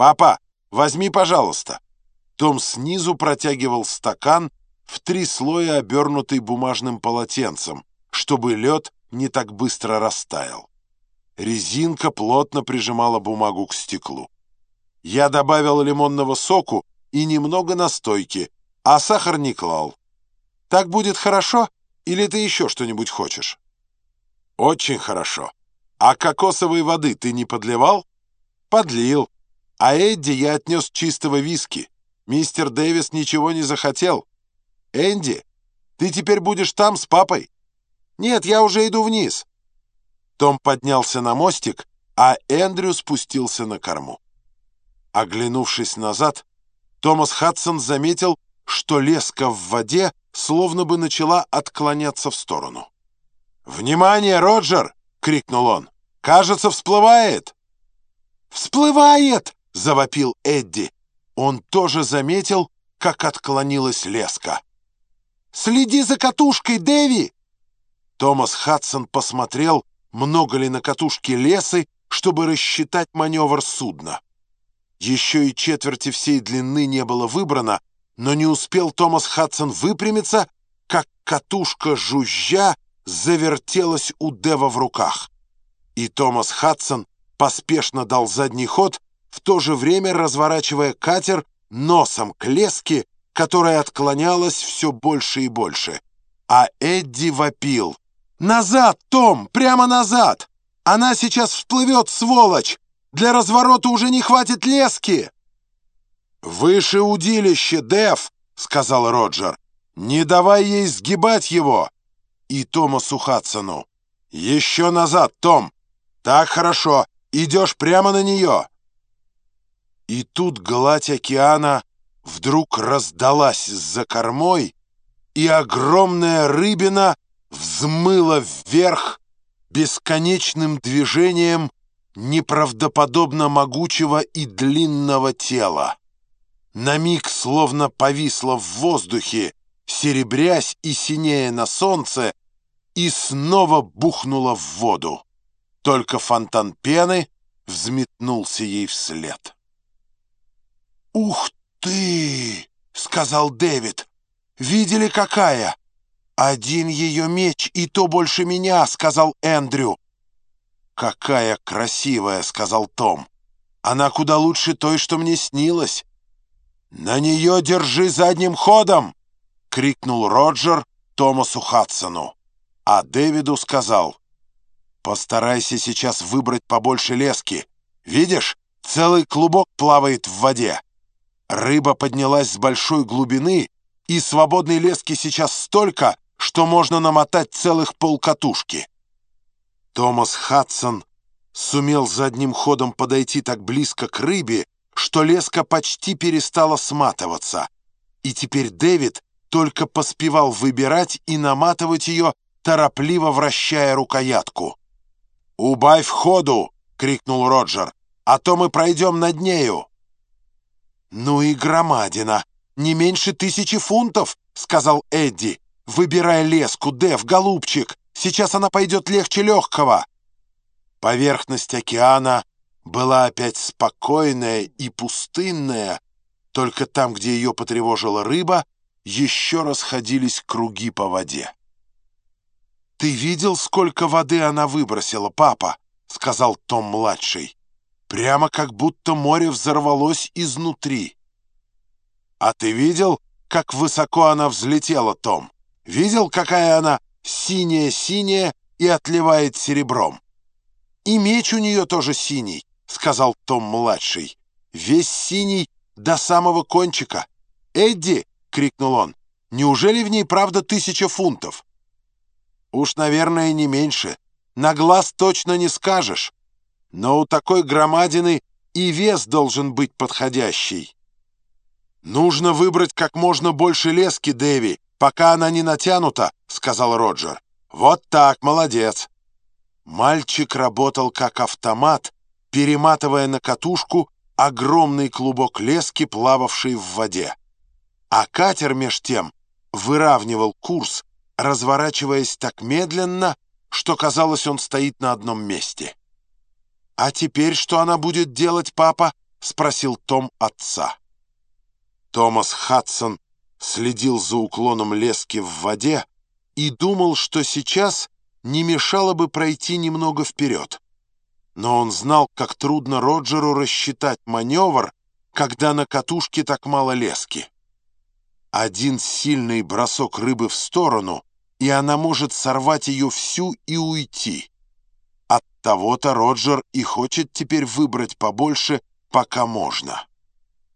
«Папа, возьми, пожалуйста». Том снизу протягивал стакан в три слоя, обернутый бумажным полотенцем, чтобы лед не так быстро растаял. Резинка плотно прижимала бумагу к стеклу. Я добавил лимонного соку и немного настойки, а сахар не клал. Так будет хорошо или ты еще что-нибудь хочешь? Очень хорошо. А кокосовой воды ты не подливал? Подлил. А Эдди я отнес чистого виски. Мистер Дэвис ничего не захотел. Энди, ты теперь будешь там с папой? Нет, я уже иду вниз. Том поднялся на мостик, а Эндрю спустился на корму. Оглянувшись назад, Томас Хадсон заметил, что леска в воде словно бы начала отклоняться в сторону. «Внимание, Роджер!» — крикнул он. «Кажется, всплывает!» «Всплывает!» — завопил Эдди. Он тоже заметил, как отклонилась леска. «Следи за катушкой, Дэви!» Томас Хадсон посмотрел, много ли на катушке лесы, чтобы рассчитать маневр судна. Еще и четверти всей длины не было выбрано, но не успел Томас Хадсон выпрямиться, как катушка жужжа завертелась у Дева в руках. И Томас Хадсон поспешно дал задний ход, в то же время разворачивая катер носом к леске, которая отклонялась все больше и больше. А Эдди вопил. «Назад, Том! Прямо назад! Она сейчас всплывет, сволочь! Для разворота уже не хватит лески!» «Выше удилище, Дев!» — сказал Роджер. «Не давай ей сгибать его!» И Томасу Хадсону. «Еще назад, Том! Так хорошо! Идешь прямо на нее!» И тут гладь океана вдруг раздалась за кормой, и огромная рыбина взмыла вверх бесконечным движением неправдоподобно могучего и длинного тела на миг словно повисла в воздухе, серебрясь и синея на солнце, и снова бухнула в воду. Только фонтан пены взметнулся ей вслед. «Ух ты!» — сказал Дэвид. «Видели, какая?» «Один ее меч, и то больше меня», — сказал Эндрю. «Какая красивая», — сказал Том. «Она куда лучше той, что мне снилось». «На нее держи задним ходом!» — крикнул Роджер Томасу Хадсону. А Дэвиду сказал, «Постарайся сейчас выбрать побольше лески. Видишь, целый клубок плавает в воде. Рыба поднялась с большой глубины, и свободной лески сейчас столько, что можно намотать целых полкатушки». Томас Хадсон сумел задним ходом подойти так близко к рыбе, что леска почти перестала сматываться, и теперь Дэвид только поспевал выбирать и наматывать ее, торопливо вращая рукоятку. «Убавь ходу!» — крикнул Роджер. «А то мы пройдем над нею!» «Ну и громадина! Не меньше тысячи фунтов!» — сказал Эдди, выбирая леску. «Дэв, голубчик, сейчас она пойдет легче легкого!» Поверхность океана была опять спокойная и пустынная, только там, где ее потревожила рыба, еще расходились круги по воде. «Ты видел, сколько воды она выбросила, папа?» — сказал Том-младший. «Прямо как будто море взорвалось изнутри». «А ты видел, как высоко она взлетела, Том? Видел, какая она синяя-синяя и отливает серебром? И меч у нее тоже синий, — сказал Том-младший. «Весь синий до самого кончика. Эдди!» — крикнул он. «Неужели в ней правда тысяча фунтов?» «Уж, наверное, не меньше. На глаз точно не скажешь. Но у такой громадины и вес должен быть подходящий». «Нужно выбрать как можно больше лески, Дэви, пока она не натянута», — сказал Роджер. «Вот так, молодец». Мальчик работал как автомат, перематывая на катушку огромный клубок лески, плававший в воде. А катер меж тем выравнивал курс, разворачиваясь так медленно, что казалось, он стоит на одном месте. «А теперь что она будет делать, папа?» — спросил Том отца. Томас Хадсон следил за уклоном лески в воде и думал, что сейчас не мешало бы пройти немного вперед. Но он знал, как трудно Роджеру рассчитать маневр, когда на катушке так мало лески. Один сильный бросок рыбы в сторону, и она может сорвать ее всю и уйти. От того-то Роджер и хочет теперь выбрать побольше, пока можно.